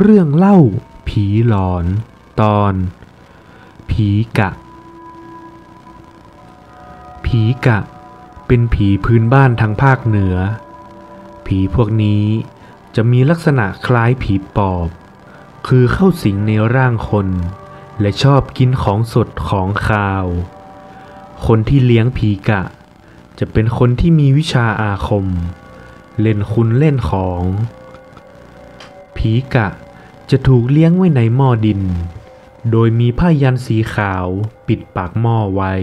เรื่องเล่าผีหลอนตอน ผีกะ ผีกะ เป็นผีพื้นบ้านทางภาคเหนือ ผีพวกนี้จะมีลักษณะคล้ายผีปอบ คือเข้าสิงในร่างคน และชอบกินของสดของคาว คนที่เลี้ยงผีกะ จะเป็นคนที่มีวิชาอาคม เล่นคุณเล่นของ ผีกะจะถูกเลี้ยงไว้ในหม้อดิน โดยมีผ้ายันสีขาวปิดปากหม้อไว้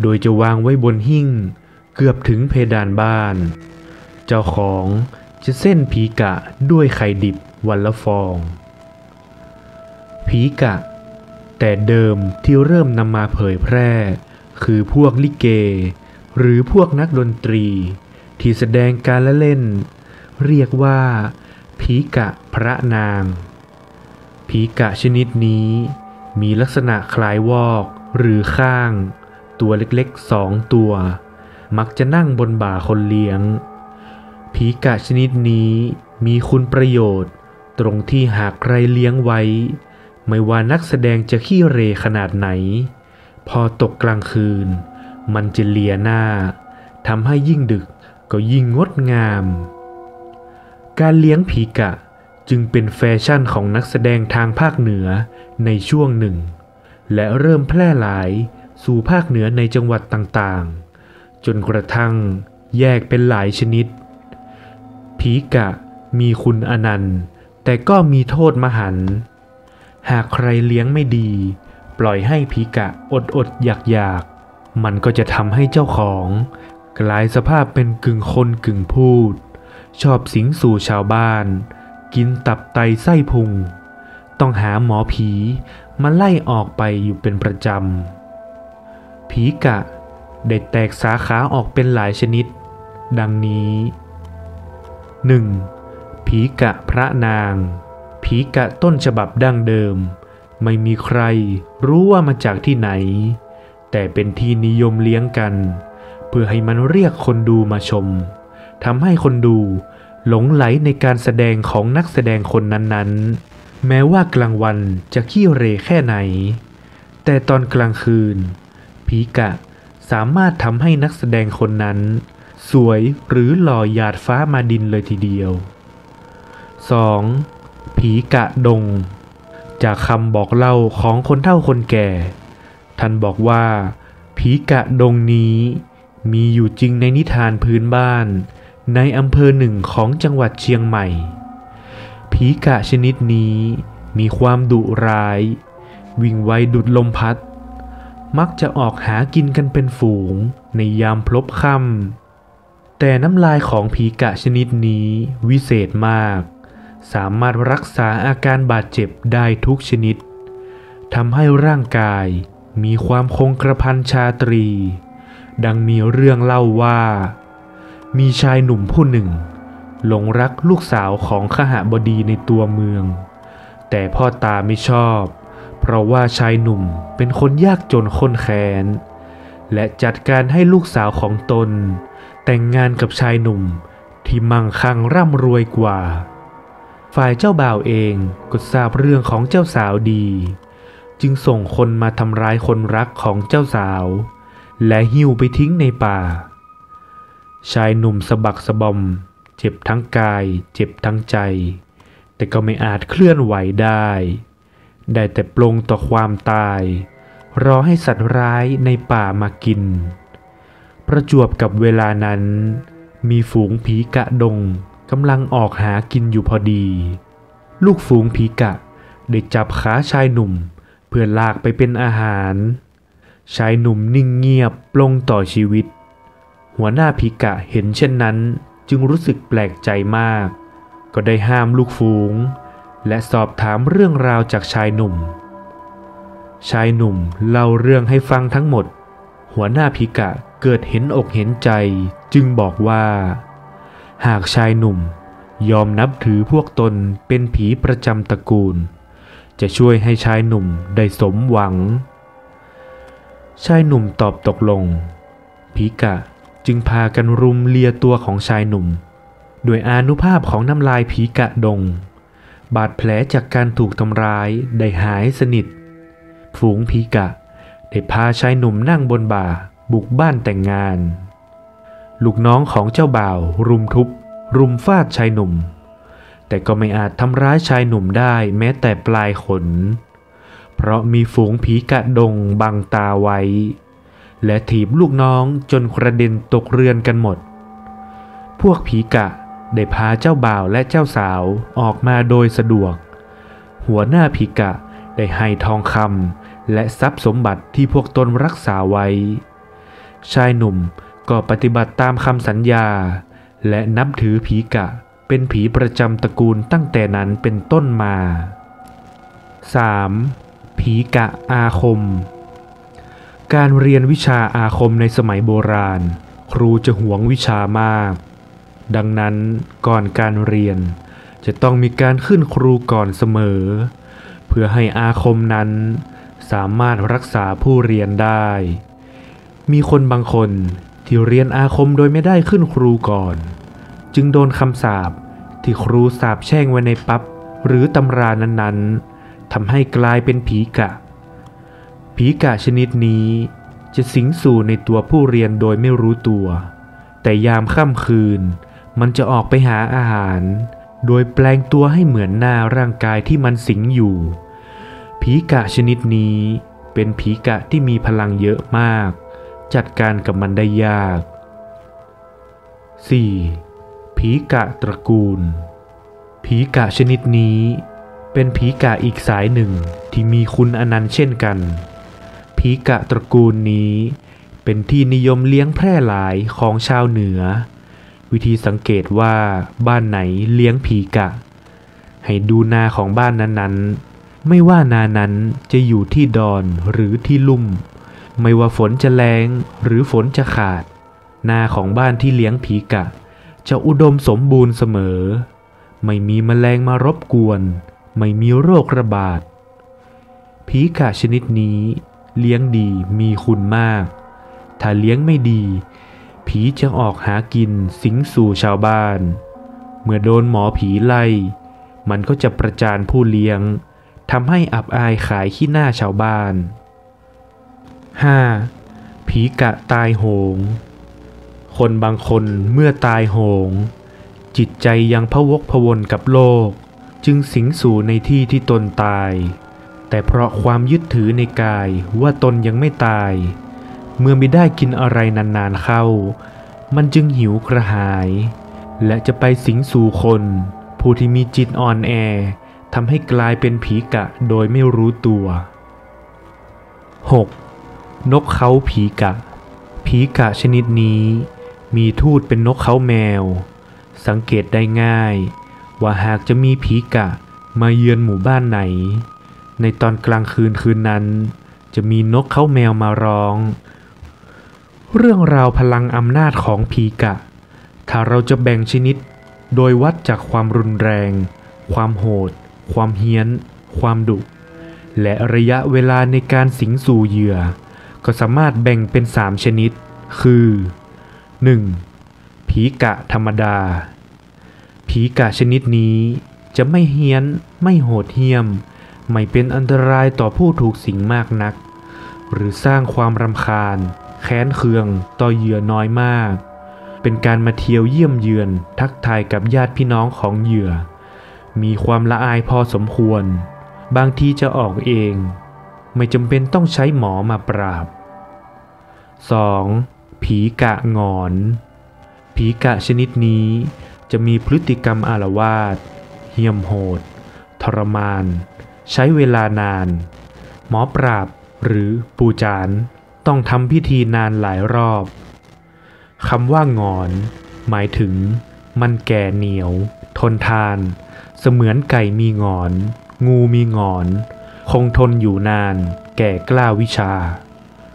โดยจะวางไว้บนหิ้งเกือบถึงเพดานบ้าน เจ้าของจะเส้นผีกะด้วยไข่ดิบวันละฟอง ผีกะ แต่เดิมที่เริ่มนำมาเผยแพร่ คือพวกลิเก หรือพวกนักดนตรี ที่แสดงการละเล่น เรียกว่า ผีกะพระนาง ผีกะชนิดนี้มีลักษณะคล้ายวอกหรือข้าง ตัวเล็กๆสองตัว มักจะนั่งบนบ่าคนเลี้ยง ผีกะชนิดนี้มีคุณประโยชน์ ตรงที่หากใครเลี้ยงไว้ ไม่ว่านักแสดงจะขี้เรขนาดไหน พอตกกลางคืน มันจะเลียหน้าทำให้ยิ่งดึกก็ยิ่งงดงาม การเลี้ยงผีกะจึงเป็นแฟชั่นของนักแสดงทางภาคเหนือในช่วงหนึ่ง และเริ่มแพร่หลายสู่ภาคเหนือในจังหวัดต่างๆ จนกระทั่งแยกเป็นหลายชนิด ผีกะมีคุณอนันต์ แต่ก็มีโทษมหันต์หากใครเลี้ยงไม่ดี ปล่อยให้ผีกะอดอดอยากอยากมันก็จะทำให้เจ้าของ กลายสภาพเป็นกึ่งคนกึ่งพูด ชอบสิงสู่ชาวบ้าน กินตับไตไส้พุง ต้องหาหมอผีมาไล่ออกไปอยู่เป็นประจำ ผีกะได้แตกสาขาออกเป็นหลายชนิด ดังนี้ 1. ผีกะพระนาง ผีกะต้นฉบับดั้งเดิม ไม่มีใครรู้ว่ามาจากที่ไหน แต่เป็นที่นิยมเลี้ยงกัน เพื่อให้มันเรียกคนดูมาชมทำให้คนดู หลงไหลในการแสดงของนักแสดงคนนั้นๆ แม้ว่ากลางวันจะขี้เหรแค่ไหน แต่ตอนกลางคืน ผีกะสามารถทำให้นักแสดงคนนั้น สวยหรือหล่อหยาดฟ้ามาดินเลยทีเดียว 2. ผีกะดง จากคำบอกเล่าของคนเฒ่าคนแก่ ท่านบอกว่า ผีกะดงนี้มีอยู่จริงในนิทานพื้นบ้าน ในอำเภอหนึ่งของจังหวัดเชียงใหม่ ผีกะชนิดนี้มีความดุร้าย วิ่งไวดุดลมพัด มักจะออกหากินกันเป็นฝูงในยามพลบค่ำแต่น้ำลายของผีกะชนิดนี้วิเศษมาก สามารถรักษาอาการบาดเจ็บได้ทุกชนิดทำให้ร่างกายมีความคงกระพันชาตรี ดังมีเรื่องเล่าว่า มีชายหนุ่มผู้หนึ่ง หลงรักลูกสาวของขหบดีในตัวเมือง แต่พ่อตาไม่ชอบ เพราะว่าชายหนุ่มเป็นคนยากจนข้นแค้น และจัดการให้ลูกสาวของตน แต่งงานกับชายหนุ่มที่มั่งคั่งร่ำรวยกว่า ฝ่ายเจ้าบ่าวเองก็ทราบเรื่องของเจ้าสาวดี จึงส่งคนมาทำร้ายคนรักของเจ้าสาว และหิ้วไปทิ้งในป่า ชายหนุ่มสะบักสะบอม เจ็บทั้งกาย เจ็บทั้งใจ แต่ก็ไม่อาจเคลื่อนไหวได้ ได้แต่ปลงต่อความตาย รอให้สัตว์ร้ายในป่ามากิน ประจวบกับเวลานั้น มีฝูงผีกะดงกำลังออกหากินอยู่พอดี ลูกฝูงผีกะได้จับขาชายหนุ่ม เพื่อลากไปเป็นอาหาร ชายหนุ่มนิ่งเงียบปลงต่อชีวิต หัวหน้าผีกะเห็นเช่นนั้นจึงรู้สึกแปลกใจมาก ก็ได้ห้ามลูกฝูง และสอบถามเรื่องราวจากชายหนุ่ม ชายหนุ่มเล่าเรื่องให้ฟังทั้งหมด หัวหน้าพิกะเกิดเห็นอกเห็นใจ จึงบอกว่า หากชายหนุ่มยอมนับถือพวกตนเป็นผีประจำตระกูล จะช่วยให้ชายหนุ่มได้สมหวัง ชายหนุ่มตอบตกลงพิกะ จึงพากันรุมเลียตัวของชายหนุ่มด้วยอานุภาพของน้ำลายผีกะดง บาดแผลจากการถูกทำร้ายได้หายสนิท ฝูงผีกะ ได้พาชายหนุ่มนั่งบนบ่า บุกบ้านแต่งงาน ลูกน้องของเจ้าบ่าว รุมทุบ รุมฟาดชายหนุ่ม แต่ก็ไม่อาจทำร้ายชายหนุ่มได้แม้แต่ปลายขน เพราะมีฝูงผีกะดงบังตาไว้ และถีบลูกน้องจนกระเด็นตกเรือนกันหมด พวกผีกะได้พาเจ้าบ่าวและเจ้าสาวออกมาโดยสะดวก หัวหน้าผีกะได้ให้ทองคำและทรัพย์สมบัติที่พวกตนรักษาไว้ ชายหนุ่มก็ปฏิบัติตามคำสัญญา และนับถือผีกะเป็นผีประจำตระกูลตั้งแต่นั้นเป็นต้นมา 3. ผีกะอาคม การเรียนวิชาอาคมในสมัยโบราณ ครูจะหวงวิชามาก ดังนั้นก่อนการเรียน จะต้องมีการขึ้นครูก่อนเสมอ เพื่อให้อาคมนั้น สามารถรักษาผู้เรียนได้ มีคนบางคนที่เรียนอาคมโดยไม่ได้ขึ้นครูก่อน จึงโดนคำสาปที่ครูสาปแช่งไว้ในปับ๊บหรือตำรานั้นๆทำให้กลายเป็นผีกะ ผีกะชนิดนี้จะสิงสู่ในตัวผู้เรียนโดยไม่รู้ตัว แต่ยามค่ำคืน มันจะออกไปหาอาหาร โดยแปลงตัวให้เหมือนหน้าร่างกายที่มันสิงอยู่ ผีกะชนิดนี้เป็นผีกะที่มีพลังเยอะมาก จัดการกับมันได้ยาก 4. ผีกะตระกูล ผีกะชนิดนี้ เป็นผีกะอีกสายหนึ่งที่มีคุณอนันต์เช่นกัน ผีกะตระกูลนี้ เป็นที่นิยมเลี้ยงแพร่หลายของชาวเหนือ วิธีสังเกตว่าบ้านไหนเลี้ยงผีกะ ให้ดูนาของบ้านนั้นๆ ไม่ว่านานั้นจะอยู่ที่ดอนหรือที่ลุ่ม ไม่ว่าฝนจะแรงหรือฝนจะขาด นาของบ้านที่เลี้ยงผีกะ จะอุดมสมบูรณ์เสมอ ไม่มีแมลงมารบกวน ไม่มีโรคระบาดผีกะชนิดนี้ เลี้ยงดีมีคุณมาก ถ้าเลี้ยงไม่ดี ผีจะออกหากินสิงสู่ชาวบ้าน เมื่อโดนหมอผีไล่ มันก็จะประจานผู้เลี้ยงทำให้อับอายขายขี้หน้าชาวบ้าน 5. ผีกะตายโหง คนบางคนเมื่อตายโหง จิตใจยังพะวกพะวนกับโลก จึงสิงสู่ในที่ที่ตนตาย แต่เพราะความยึดถือในกายว่าตนยังไม่ตาย เมื่อไม่ได้กินอะไรนานๆเข้า มันจึงหิวกระหาย และจะไปสิงสู่คน ผู้ที่มีจิตอ่อนแอทำให้กลายเป็นผีกะโดยไม่รู้ตัว 6. นกเขาผีกะ ผีกะชนิดนี้ มีทูตเป็นนกเขาแมว สังเกตได้ง่าย ว่าหากจะมีผีกะมาเยือนหมู่บ้านไหน ในตอนกลางคืนคืนนั้น จะมีนกเขาแมวมาร้อง เรื่องราวพลังอำนาจของผีกะ ถ้าเราจะแบ่งชนิด โดยวัดจากความรุนแรง ความโหด ความเฮี้ยน ความดุ และระยะเวลาในการสิงสู่เหยื่อ ก็สามารถแบ่งเป็นสามชนิด คือ 1. ผีกะธรรมดา ผีกะชนิดนี้จะไม่เฮี้ยน ไม่โหดเหี้ยม ไม่เป็นอันตรายต่อผู้ถูกสิงมากนัก หรือสร้างความรำคาญ แค้นเคือง ต่อเหยื่อน้อยมาก เป็นการมาเที่ยวเยี่ยมเยือน ทักทายกับญาติพี่น้องของเหยื่อ มีความละอายพอสมควร บางทีจะออกเอง ไม่จำเป็นต้องใช้หมอมาปราบ 2. ผีกะงอน ผีกะชนิดนี้จะมีพฤติกรรมอารวาสเหี้ยมโหด ทรมาน ใช้เวลานาน หมอปราบหรือปูจานต้องทำพิธีนานหลายรอบคำว่างอน หมายถึง มันแก่เหนียว ทนทาน เสมือนไก่มีงอน งูมีงอน คงทนอยู่นาน แก่กล้าวิชา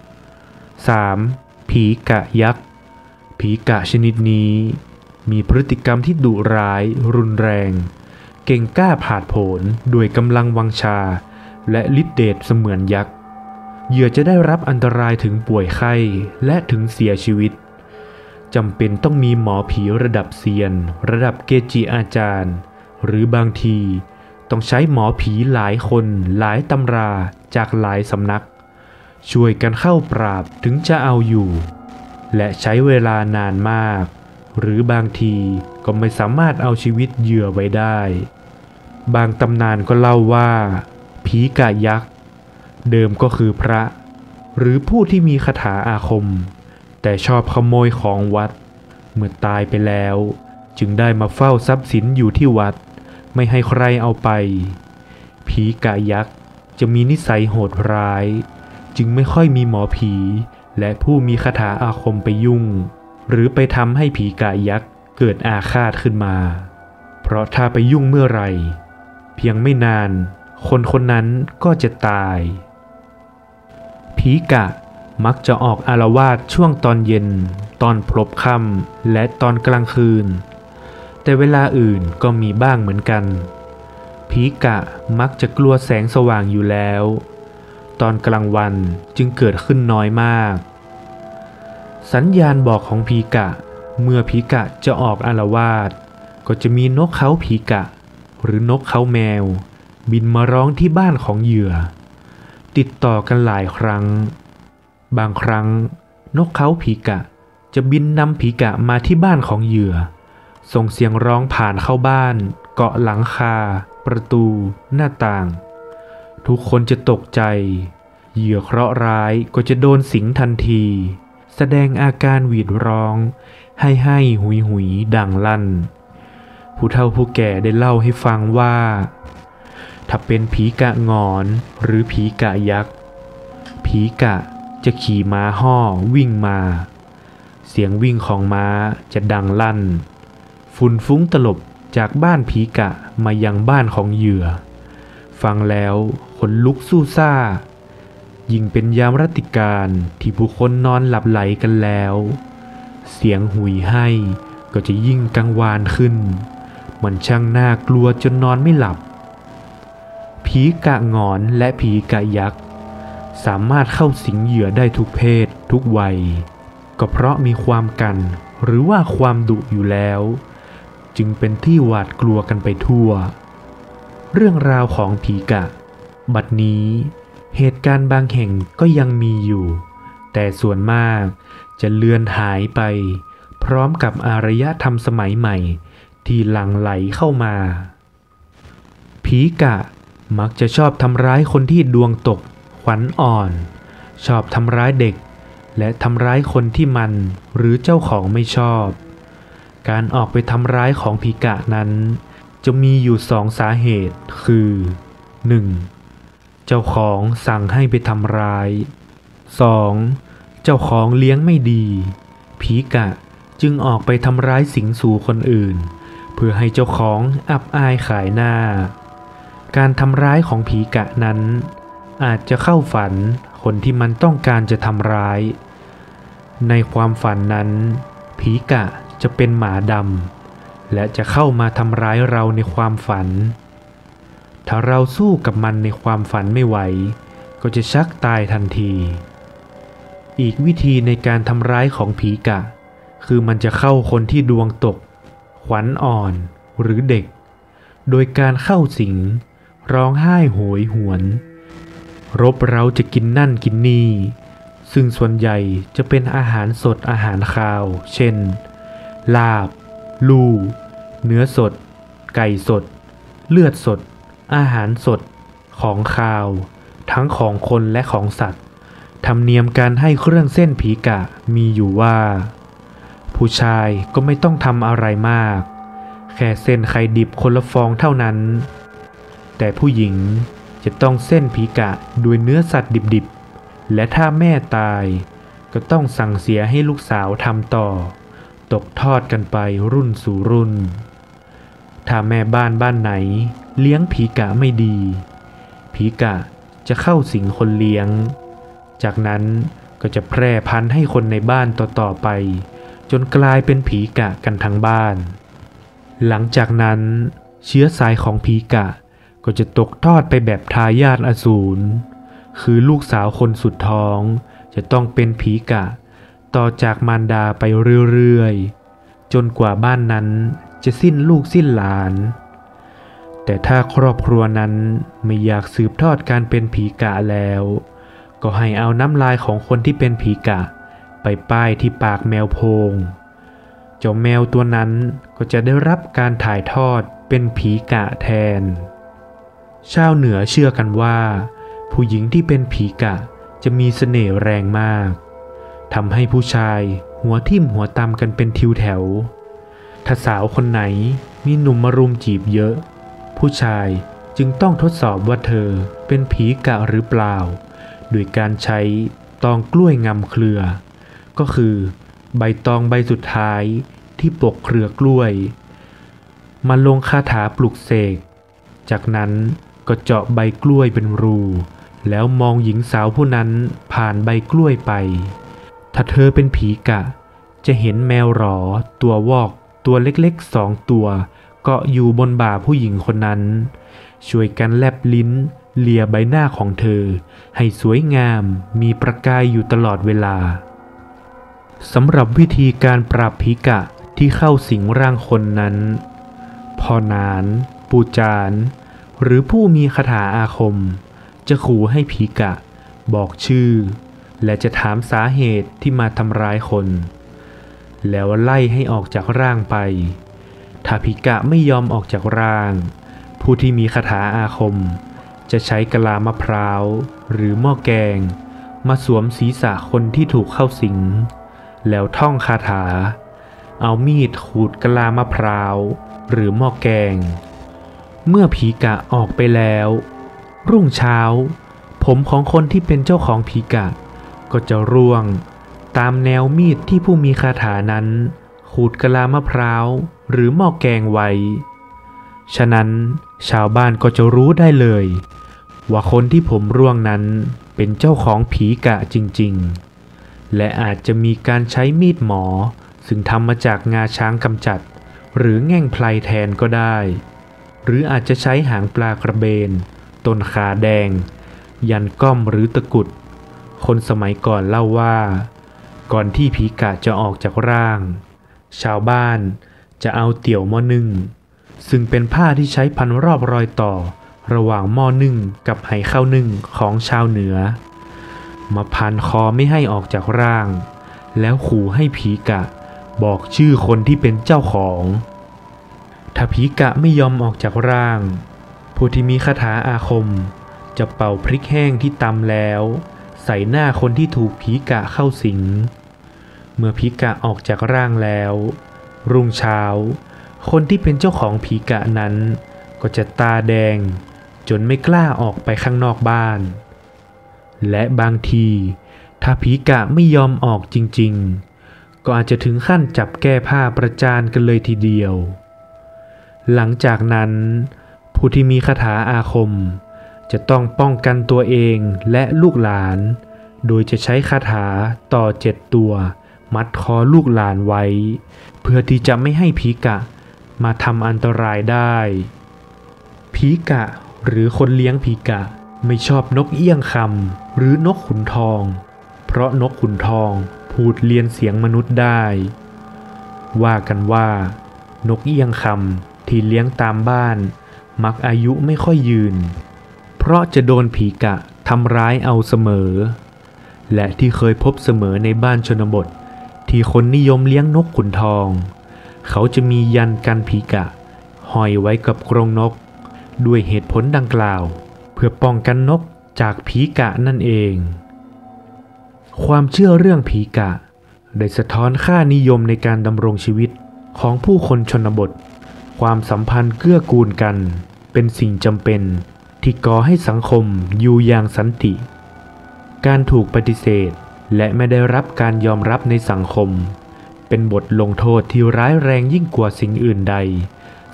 3. ผีกะยักษ์ผีกะชนิดนี้ มีพฤติกรรมที่ดุร้าย รุนแรง เก่งกล้าผาดโผนด้วยกำลังวังชา และฤทธิเดชเสมือนยักษ์เหยื่อจะได้รับอันตรายถึงป่วยไข้และถึงเสียชีวิตจำเป็นต้องมีหมอผีระดับเซียน ระดับเกจิอาจารย์ หรือบางทีต้องใช้หมอผีหลายคนหลายตำราจากหลายสำนัก ช่วยกันเข้าปราบถึงจะเอาอยู่ และใช้เวลานานมาก หรือบางทีก็ไม่สามารถเอาชีวิตเหยื่อไว้ได้ บางตำนานก็เล่าว่า ผีกะยักษ์ เดิมก็คือพระ หรือผู้ที่มีคาถาอาคม แต่ชอบขโมยของวัด เมื่อตายไปแล้ว จึงได้มาเฝ้าทรัพย์สินอยู่ที่วัด ไม่ให้ใครเอาไป ผีกะยักษ์จะมีนิสัยโหดร้าย จึงไม่ค่อยมีหมอผีและผู้มีคาถาอาคมไปยุ่ง หรือไปทำให้ผีกะยักษ์เกิดอาฆาตขึ้นมา เพราะถ้าไปยุ่งเมื่อไหร่ เพียงไม่นานคนคนนั้นก็จะตาย ผีกะมักจะออกอารวาสช่วงตอนเย็น ตอนพลบค่ำและตอนกลางคืน แต่เวลาอื่นก็มีบ้างเหมือนกัน ผีกะมักจะกลัวแสงสว่างอยู่แล้ว ตอนกลางวันจึงเกิดขึ้นน้อยมาก สัญญาณบอกของผีกะ เมื่อผีกะจะออกอารวาสก็จะมีนกเขาผีกะ หรือนกเขาแมว บินมาร้องที่บ้านของเหยื่อ ติดต่อกันหลายครั้ง บางครั้ง นกเขาผีกะ จะบินนำผีกะมาที่บ้านของเหยื่อ ส่งเสียงร้องผ่านเข้าบ้าน เกาะหลังคา ประตู หน้าต่าง ทุกคนจะตกใจ เหยื่อเคราะห์ร้ายก็จะโดนสิงทันที แสดงอาการหวีดร้อง ให้ให้หุยหุยดังลั่น ผู้เฒ่าผู้แก่ได้เล่าให้ฟังว่า ถ้าเป็นผีกะงอนหรือผีกะยักษ์ผีกะจะขี่ม้าห่อวิ่งมา เสียงวิ่งของม้าจะดังลั่น ฝุ่นฟุ้งตลบจากบ้านผีกะมายังบ้านของเหยื่อ ฟังแล้วขนลุกสู้ซ่า ยิ่งเป็นยามรัติการที่ผู้คนนอนหลับไหลกันแล้ว เสียงหุยให้ก็จะยิ่งกังวานขึ้น มันช่างน่ากลัวจนนอนไม่หลับ ผีกะงอนและผีกะยักษ์สามารถเข้าสิงเหยื่อได้ทุกเพศทุกวัย ก็เพราะมีความกันหรือว่าความดุอยู่แล้ว จึงเป็นที่หวาดกลัวกันไปทั่ว เรื่องราวของผีกะ บัดนี้ เหตุการณ์บางแห่งก็ยังมีอยู่ แต่ส่วนมากจะเลือนหายไป พร้อมกับอารยธรรมสมัยใหม่ ที่หลั่งไหลเข้ามา ผีกะมักจะชอบทำร้ายคนที่ดวงตก ขวัญอ่อน ชอบทำร้ายเด็ก และทำร้ายคนที่มันหรือเจ้าของไม่ชอบ การออกไปทำร้ายของผีกะนั้น จะมีอยู่สองสาเหตุคือ 1. เจ้าของสั่งให้ไปทำร้าย 2. เจ้าของเลี้ยงไม่ดี ผีกะจึงออกไปทำร้ายสิงสู่คนอื่น เพื่อให้เจ้าของอับอายขายหน้า การทำร้ายของผีกะนั้น อาจจะเข้าฝันคนที่มันต้องการจะทำร้าย ในความฝันนั้น ผีกะจะเป็นหมาดำและจะเข้ามาทำร้ายเราในความฝัน ถ้าเราสู้กับมันในความฝันไม่ไหว ก็จะชักตายทันที อีกวิธีในการทำร้ายของผีกะ คือมันจะเข้าคนที่ดวงตก ขวัญอ่อนหรือเด็ก โดยการเข้าสิง ร้องไห้โหยหวน รบเราจะกินนั่นกินนี่ ซึ่งส่วนใหญ่จะเป็นอาหารสดอาหารคาว เช่น ลาบ ลู เนื้อสด ไก่สด เลือดสด อาหารสด ของคาว ทั้งของคนและของสัตว์ ธรรมเนียมการให้เครื่องเส้นผีกะมีอยู่ว่า ผู้ชายก็ไม่ต้องทำอะไรมาก แค่เส้นไข่ดิบคนละฟองเท่านั้น แต่ผู้หญิงจะต้องเส้นผีกะด้วยเนื้อสัตว์ดิบๆ และถ้าแม่ตายก็ต้องสั่งเสียให้ลูกสาวทำต่อ ตกทอดกันไปรุ่นสู่รุ่น ถ้าแม่บ้านบ้านไหน เลี้ยงผีกะไม่ดี ผีกะจะเข้าสิงคนเลี้ยง จากนั้นก็จะแพร่พันธุ์ให้คนในบ้านต่อๆไป จนกลายเป็นผีกะกันทั้งบ้าน หลังจากนั้น เชื้อสายของผีกะก็จะตกทอดไปแบบทายาทอสูร คือลูกสาวคนสุดท้องจะต้องเป็นผีกะ ต่อจากมารดาไปเรื่อยๆ จนกว่าบ้านนั้นจะสิ้นลูกสิ้นหลาน แต่ถ้าครอบครัวนั้นไม่อยากสืบทอดการเป็นผีกะแล้ว ก็ให้เอาน้ำลายของคนที่เป็นผีกะ ไปป้ายที่ปากแมวโพง เจ้าแมวตัวนั้นก็จะได้รับการถ่ายทอดเป็นผีกะแทน ชาวเหนือเชื่อกันว่า ผู้หญิงที่เป็นผีกะจะมีเสน่ห์แรงมากทำให้ผู้ชายหัวทิ่มหัวตำกันเป็นทิวแถว ถ้าสาวคนไหนมีหนุ่มมารุมจีบเยอะ ผู้ชายจึงต้องทดสอบว่าเธอเป็นผีกะหรือเปล่า โดยการใช้ตองกล้วยงำเครือ ก็คือใบตองใบสุดท้ายที่ปกเครือกล้วย มาลงคาถาปลุกเสก จากนั้นก็เจาะใบกล้วยเป็นรู แล้วมองหญิงสาวผู้นั้นผ่านใบกล้วยไป ถ้าเธอเป็นผีกะ จะเห็นแมวหรอตัววอกตัวเล็กๆสองตัว เกาะอยู่บนบ่าผู้หญิงคนนั้น ช่วยกันแลบลิ้น เลียใบหน้าของเธอ ให้สวยงามมีประกายอยู่ตลอดเวลาสำหรับวิธีการปราบผีกะที่เข้าสิงร่างคนนั้น พอนาน ปูจาน หรือผู้มีคาถาอาคม จะขู่ให้ผีกะ บอกชื่อ และจะถามสาเหตุที่มาทำร้ายคน แล้วไล่ให้ออกจากร่างไป ถ้าผีกะไม่ยอมออกจากร่าง ผู้ที่มีคาถาอาคม จะใช้กะลามะพร้าว หรือหม้อแกง มาสวมศีรษะคนที่ถูกเข้าสิง แล้วท่องคาถา เอามีดขูดกะลามะพร้าว หรือหม้อแกง เมื่อผีกะออกไปแล้ว รุ่งเช้า ผมของคนที่เป็นเจ้าของผีกะ ก็จะร่วง ตามแนวมีดที่ผู้มีคาถานั้น ขูดกะลามะพร้าว หรือหม้อแกงไว้ ฉะนั้นชาวบ้านก็จะรู้ได้เลย ว่าคนที่ผมร่วงนั้นเป็นเจ้าของผีกะจริงๆ และอาจจะมีการใช้มีดหมอ ซึ่งทำมาจากงาช้างกำจัด หรือแง่งไพลแทนก็ได้ หรืออาจจะใช้หางปลากระเบนต้นขาแดง ยันก้อมหรือตะกุด คนสมัยก่อนเล่าว่า ก่อนที่ผีกะจะออกจากร่าง ชาวบ้าน จะเอาเตี่ยวหม้อนึ่ง ซึ่งเป็นผ้าที่ใช้พันรอบรอยต่อ ระหว่างหม้อนึ่งกับไหข้าวนึ่งของชาวเหนือ มาพันคอไม่ให้ออกจากร่าง แล้วขู่ให้ผีกะ บอกชื่อคนที่เป็นเจ้าของ ถ้าผีกะไม่ยอมออกจากร่าง ผู้ที่มีคาถาอาคม จะเป่าพริกแห้งที่ตำแล้ว ใส่หน้าคนที่ถูกผีกะเข้าสิง เมื่อผีกะออกจากร่างแล้ว รุ่งเช้า คนที่เป็นเจ้าของผีกะนั้น ก็จะตาแดง จนไม่กล้าออกไปข้างนอกบ้าน และบางที ถ้าผีกะไม่ยอมออกจริง ๆ ก็อาจจะถึงขั้นจับแก้ผ้าประจานกันเลยทีเดียว หลังจากนั้น ผู้ที่มีคาถาอาคม จะต้องป้องกันตัวเองและลูกหลาน โดยจะใช้คาถาต่อเจ็ดตัว มัดคอลูกหลานไว้ เพื่อที่จะไม่ให้ผีกะมาทำอันตรายได้ผีกะหรือคนเลี้ยงผีกะไม่ชอบนกเอี้ยงคำหรือนกขุนทอง เพราะนกขุนทองพูดเลียนเสียงมนุษย์ได้ ว่ากันว่า นกเอี้ยงคำที่เลี้ยงตามบ้าน มักอายุไม่ค่อยยืน เพราะจะโดนผีกะทำร้ายเอาเสมอ และที่เคยพบเสมอในบ้านชนบท ที่คนนิยมเลี้ยงนกขุนทอง เขาจะมียันกันผีกะ ห้อยไว้กับกรงนก ด้วยเหตุผลดังกล่าว เพื่อป้องกันนกจากผีกะนั่นเอง ความเชื่อเรื่องผีกะ ได้สะท้อนค่านิยมในการดำรงชีวิตของผู้คนชนบท ความสัมพันธ์เกื้อกูลกัน เป็นสิ่งจำเป็นที่ก่อให้สังคมอยู่อย่างสันติ การถูกปฏิเสธ และไม่ได้รับการยอมรับในสังคม เป็นบทลงโทษที่ร้ายแรงยิ่งกว่าสิ่งอื่นใด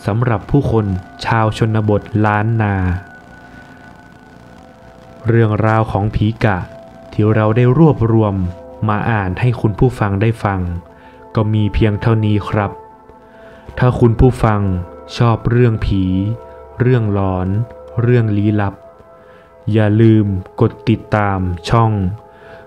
สำหรับผู้คนชาวชนบทล้านนา เรื่องราวของผีกะ ที่เราได้รวบรวมมาอ่านให้คุณผู้ฟังได้ฟัง ก็มีเพียงเท่านี้ครับ ถ้าคุณผู้ฟังชอบเรื่องผี เรื่องหลอน เรื่องลี้ลับ อย่าลืมกดติดตามช่อง